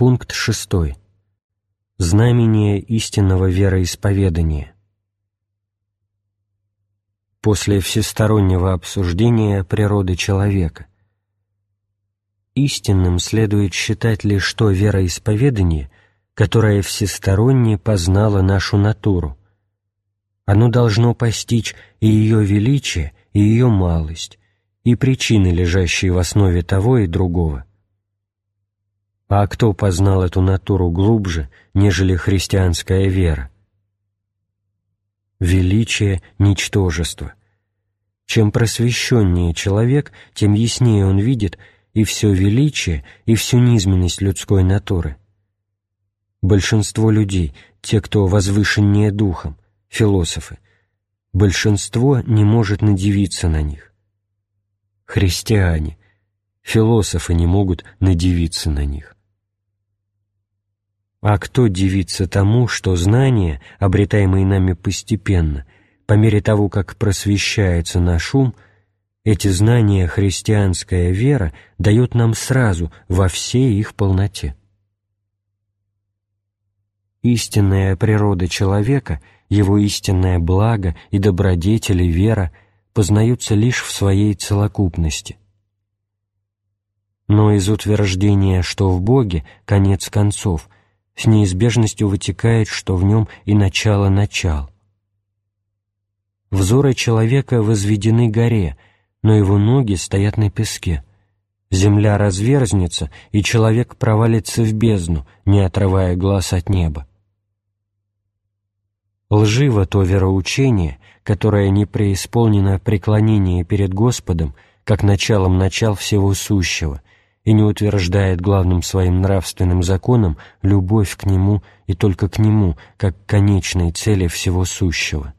Пункт 6. Знамение истинного вероисповедания. После всестороннего обсуждения природы человека. Истинным следует считать лишь то вероисповедание, которое всесторонне познало нашу натуру. Оно должно постичь и ее величие, и ее малость, и причины, лежащие в основе того и другого. А кто познал эту натуру глубже, нежели христианская вера? Величие — ничтожество. Чем просвещеннее человек, тем яснее он видит и все величие, и всю низменность людской натуры. Большинство людей, те, кто возвышеннее духом, философы, большинство не может надевиться на них. Христиане, философы не могут надевиться на них. А кто дивится тому, что знания, обретаемые нами постепенно, по мере того, как просвещается наш ум, эти знания христианская вера дает нам сразу во всей их полноте. Истинная природа человека, его истинное благо и добродетели вера познаются лишь в своей целокупности. Но из утверждения, что в Боге конец концов – с неизбежностью вытекает, что в нем и начало начал. Взоры человека возведены горе, но его ноги стоят на песке. Земля разверзнется, и человек провалится в бездну, не отрывая глаз от неба. Лживо то вероучение, которое не преисполнено преклонение перед Господом, как началом начал всего сущего, и не утверждает главным своим нравственным законом любовь к Нему и только к Нему, как конечной цели всего сущего.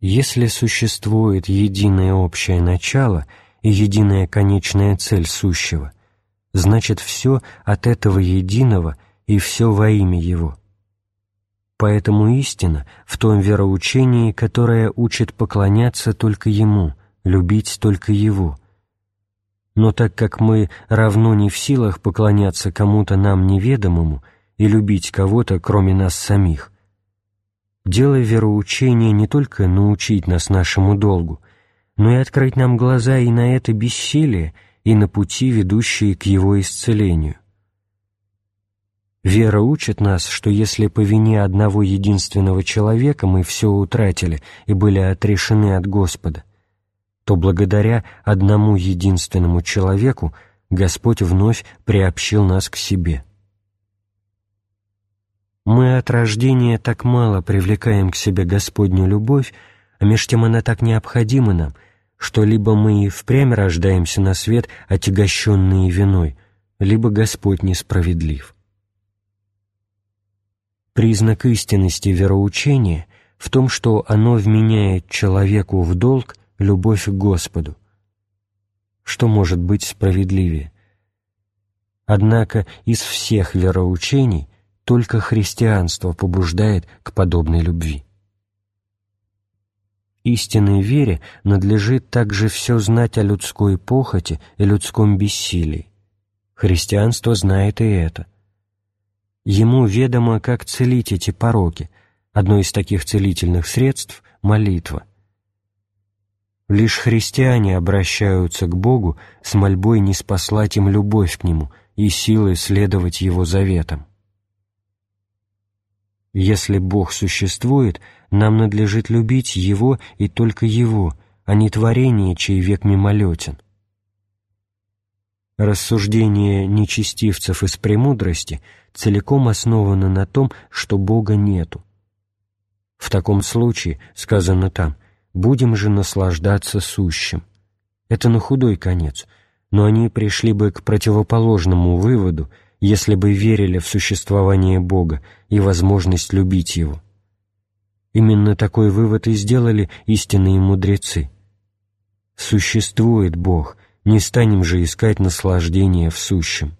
Если существует единое общее начало и единая конечная цель сущего, значит все от этого единого и все во имя Его. Поэтому истина в том вероучении, которое учит поклоняться только Ему – любить только Его. Но так как мы равно не в силах поклоняться кому-то нам неведомому и любить кого-то, кроме нас самих, дело вероучения не только научить нас нашему долгу, но и открыть нам глаза и на это бессилие, и на пути, ведущие к его исцелению. Вера учит нас, что если по вине одного единственного человека мы все утратили и были отрешены от Господа, то благодаря одному единственному человеку Господь вновь приобщил нас к себе. Мы от рождения так мало привлекаем к себе Господню любовь, а меж тем она так необходима нам, что либо мы и впрямь рождаемся на свет, отягощенные виной, либо Господь несправедлив. Признак истинности вероучения в том, что оно вменяет человеку в долг любовь к Господу. Что может быть справедливее? Однако из всех вероучений только христианство побуждает к подобной любви. Истинной вере надлежит также все знать о людской похоти и людском бессилии. Христианство знает и это. Ему ведомо, как целить эти пороки. Одно из таких целительных средств — молитва — Лишь христиане обращаются к Богу с мольбой не спаслать им любовь к Нему и силы следовать Его заветам. Если Бог существует, нам надлежит любить Его и только Его, а не творение, чей век мимолетен. Рассуждение нечестивцев из премудрости целиком основано на том, что Бога нету. В таком случае, сказано там, будем же наслаждаться сущим. Это на худой конец, но они пришли бы к противоположному выводу, если бы верили в существование Бога и возможность любить Его. Именно такой вывод и сделали истинные мудрецы. Существует Бог, не станем же искать наслаждения в сущем.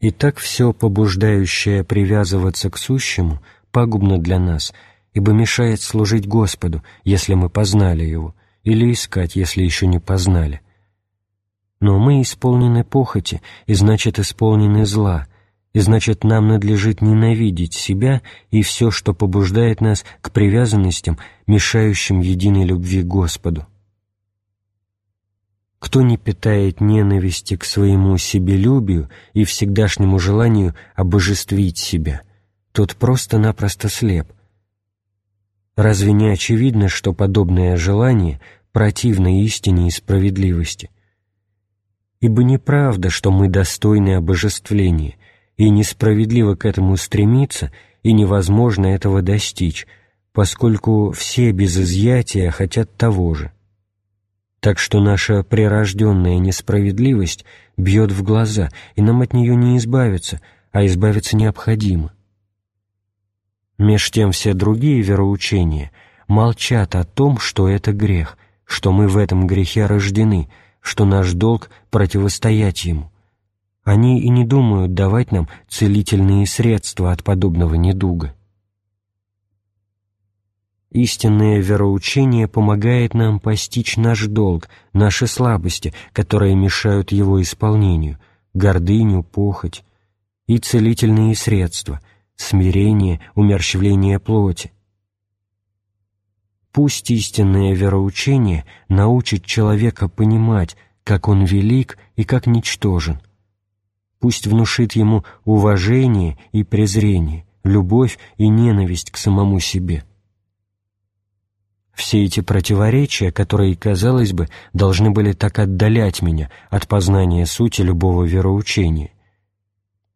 И так все побуждающее привязываться к сущему пагубно для нас – ибо мешает служить Господу, если мы познали Его, или искать, если еще не познали. Но мы исполнены похоти, и значит исполнены зла, и значит нам надлежит ненавидеть себя и все, что побуждает нас к привязанностям, мешающим единой любви Господу. Кто не питает ненависти к своему себелюбию и всегдашнему желанию обожествить себя, тот просто-напросто слеп. Разве не очевидно, что подобное желание противно истине и справедливости? Ибо неправда, что мы достойны обожествления, и несправедливо к этому стремиться, и невозможно этого достичь, поскольку все без изъятия хотят того же. Так что наша прирожденная несправедливость бьет в глаза, и нам от нее не избавиться, а избавиться необходимо. Меж тем все другие вероучения молчат о том, что это грех, что мы в этом грехе рождены, что наш долг противостоять ему. Они и не думают давать нам целительные средства от подобного недуга. Истинное вероучение помогает нам постичь наш долг, наши слабости, которые мешают его исполнению, гордыню, похоть, и целительные средства — смирение, умерщвление плоти. Пусть истинное вероучение научит человека понимать, как он велик и как ничтожен. Пусть внушит ему уважение и презрение, любовь и ненависть к самому себе. Все эти противоречия, которые, казалось бы, должны были так отдалять меня от познания сути любого вероучения,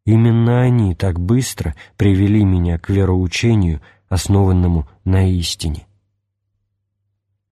именно они так быстро привели меня к вероучению, основанному на истине.